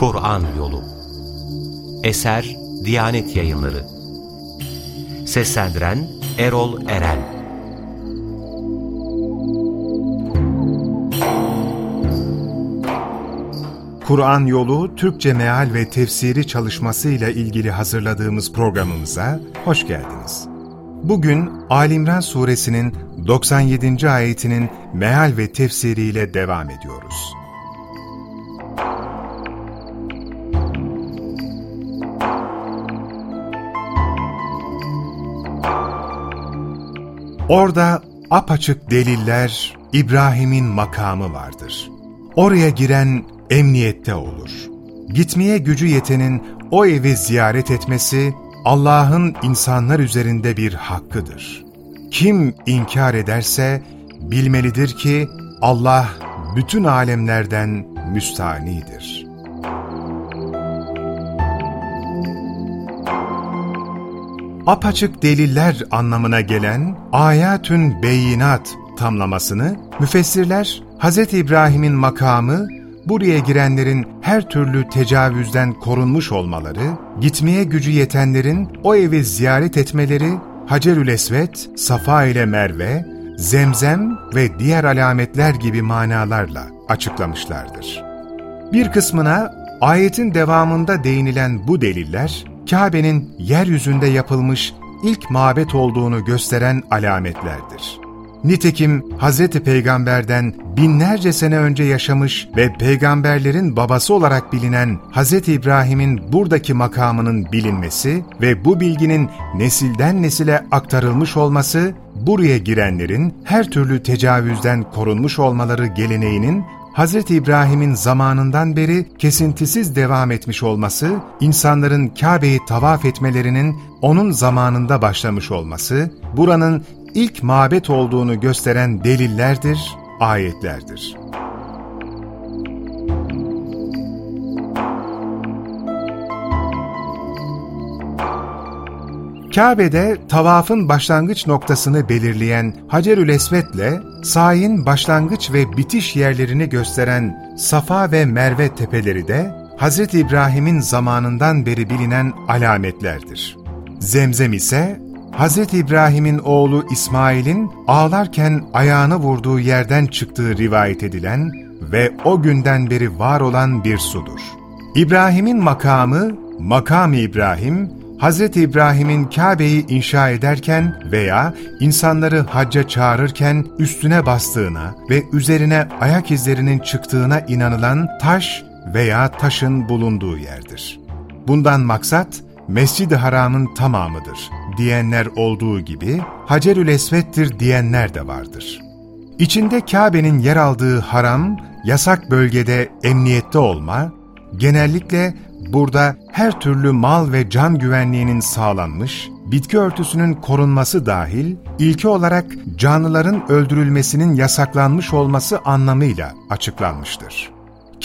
Kur'an Yolu Eser Diyanet Yayınları Seslendiren Erol Eren Kur'an Yolu Türkçe Meal ve Tefsiri çalışması ile ilgili hazırladığımız programımıza hoş geldiniz. Bugün Alimran suresinin 97. ayetinin meal ve tefsiriyle devam ediyoruz. Orada apaçık deliller İbrahim'in makamı vardır. Oraya giren emniyette olur. Gitmeye gücü yetenin o evi ziyaret etmesi Allah'ın insanlar üzerinde bir hakkıdır. Kim inkar ederse bilmelidir ki Allah bütün alemlerden müstanidir. Apaçık deliller anlamına gelen ayatün beyinat tamlamasını müfessirler Hz. İbrahim'in makamı buraya girenlerin her türlü tecavüzden korunmuş olmaları, gitmeye gücü yetenlerin o evi ziyaret etmeleri, Hacerül Esvet, Safa ile Merve, Zemzem ve diğer alametler gibi manalarla açıklamışlardır. Bir kısmına ayetin devamında değinilen bu deliller, Kabe'nin yeryüzünde yapılmış ilk mabet olduğunu gösteren alametlerdir. Nitekim Hz. Peygamber'den binlerce sene önce yaşamış ve peygamberlerin babası olarak bilinen Hz. İbrahim'in buradaki makamının bilinmesi ve bu bilginin nesilden nesile aktarılmış olması, buraya girenlerin her türlü tecavüzden korunmuş olmaları geleneğinin Hz. İbrahim'in zamanından beri kesintisiz devam etmiş olması, insanların Kabe'yi tavaf etmelerinin onun zamanında başlamış olması, buranın ilk mabet olduğunu gösteren delillerdir, ayetlerdir. Kabe'de tavafın başlangıç noktasını belirleyen Hacerül Esved'le sayin başlangıç ve bitiş yerlerini gösteren Safa ve Merve tepeleri de Hz. İbrahim'in zamanından beri bilinen alametlerdir. Zemzem ise Hz. İbrahim'in oğlu İsmail'in ağlarken ayağını vurduğu yerden çıktığı rivayet edilen ve o günden beri var olan bir sudur. İbrahim'in makamı, makam İbrahim, Hz. İbrahim'in Kabe'yi inşa ederken veya insanları hacca çağırırken üstüne bastığına ve üzerine ayak izlerinin çıktığına inanılan taş veya taşın bulunduğu yerdir. Bundan maksat, Mescid-i Haram'ın tamamıdır diyenler olduğu gibi Hacerül Esved'dir diyenler de vardır. İçinde Kabe'nin yer aldığı haram, yasak bölgede emniyette olma, genellikle burada her türlü mal ve can güvenliğinin sağlanmış, bitki örtüsünün korunması dahil, ilki olarak canlıların öldürülmesinin yasaklanmış olması anlamıyla açıklanmıştır.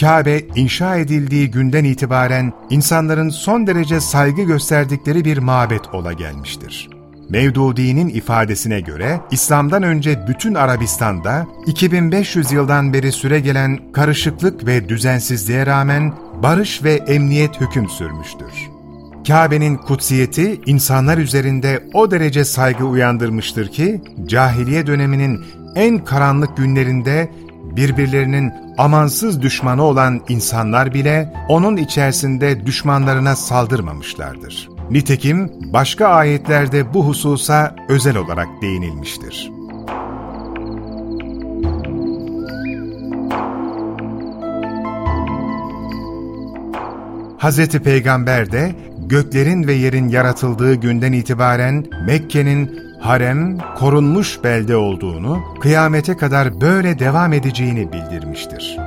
Kabe inşa edildiği günden itibaren insanların son derece saygı gösterdikleri bir mabet ola gelmiştir. Mevdudi'nin ifadesine göre İslam'dan önce bütün Arabistan'da 2500 yıldan beri süre gelen karışıklık ve düzensizliğe rağmen barış ve emniyet hüküm sürmüştür. Kabe'nin kutsiyeti insanlar üzerinde o derece saygı uyandırmıştır ki, cahiliye döneminin en karanlık günlerinde birbirlerinin amansız düşmanı olan insanlar bile onun içerisinde düşmanlarına saldırmamışlardır. Nitekim başka ayetlerde bu hususa özel olarak değinilmiştir. Hz. Peygamber de göklerin ve yerin yaratıldığı günden itibaren Mekke'nin harem, korunmuş belde olduğunu, kıyamete kadar böyle devam edeceğini bildirmiştir.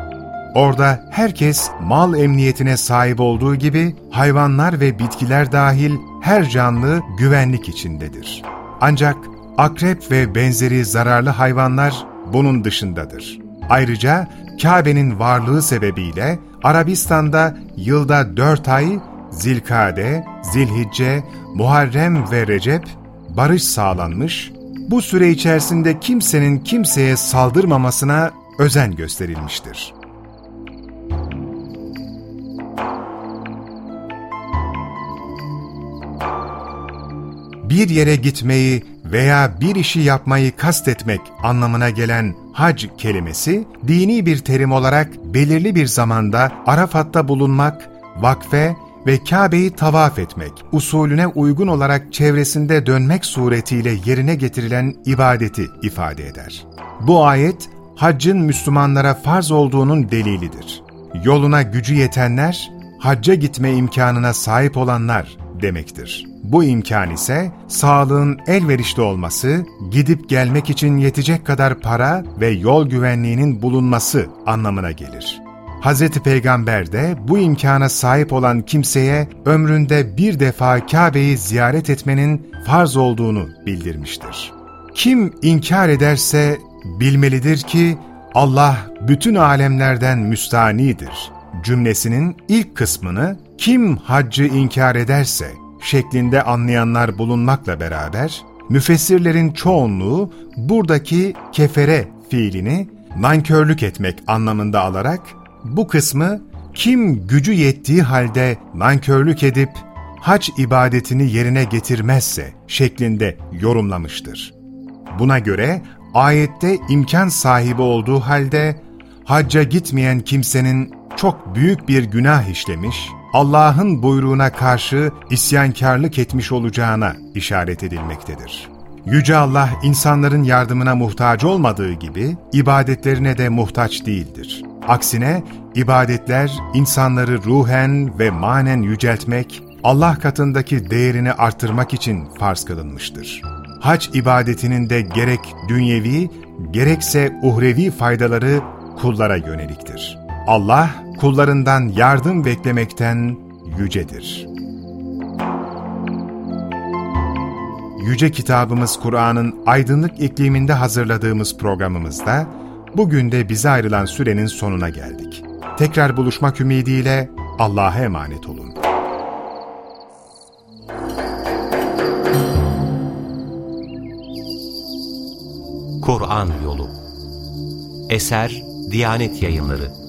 Orada herkes mal emniyetine sahip olduğu gibi hayvanlar ve bitkiler dahil her canlı güvenlik içindedir. Ancak akrep ve benzeri zararlı hayvanlar bunun dışındadır. Ayrıca Kabe'nin varlığı sebebiyle Arabistan'da yılda dört ay Zilkade, Zilhicce, Muharrem ve Recep barış sağlanmış, bu süre içerisinde kimsenin kimseye saldırmamasına özen gösterilmiştir. Bir yere gitmeyi veya bir işi yapmayı kastetmek anlamına gelen hac kelimesi, dini bir terim olarak belirli bir zamanda Arafat'ta bulunmak, vakfe ve Kabe'yi tavaf etmek, usulüne uygun olarak çevresinde dönmek suretiyle yerine getirilen ibadeti ifade eder. Bu ayet, haccın Müslümanlara farz olduğunun delilidir. Yoluna gücü yetenler, hacca gitme imkanına sahip olanlar demektir. Bu imkan ise sağlığın elverişli olması, gidip gelmek için yetecek kadar para ve yol güvenliğinin bulunması anlamına gelir. Hz. Peygamber de bu imkana sahip olan kimseye ömründe bir defa Kabe'yi ziyaret etmenin farz olduğunu bildirmiştir. Kim inkar ederse bilmelidir ki Allah bütün alemlerden müstanidir. Cümlesinin ilk kısmını kim haccı inkar ederse şeklinde anlayanlar bulunmakla beraber, müfessirlerin çoğunluğu buradaki kefere fiilini nankörlük etmek anlamında alarak, bu kısmı kim gücü yettiği halde nankörlük edip hac ibadetini yerine getirmezse şeklinde yorumlamıştır. Buna göre ayette imkan sahibi olduğu halde hacca gitmeyen kimsenin çok büyük bir günah işlemiş, Allah'ın buyruğuna karşı isyankarlık etmiş olacağına işaret edilmektedir. Yüce Allah insanların yardımına muhtaç olmadığı gibi ibadetlerine de muhtaç değildir. Aksine ibadetler insanları ruhen ve manen yüceltmek, Allah katındaki değerini artırmak için farz kılınmıştır. Hac ibadetinin de gerek dünyevi, gerekse uhrevi faydaları kullara yöneliktir. Allah, kullarından yardım beklemekten yücedir. Yüce kitabımız Kur'an'ın aydınlık ikliminde hazırladığımız programımızda, bugün de bize ayrılan sürenin sonuna geldik. Tekrar buluşmak ümidiyle Allah'a emanet olun. Kur'an Yolu Eser Diyanet Yayınları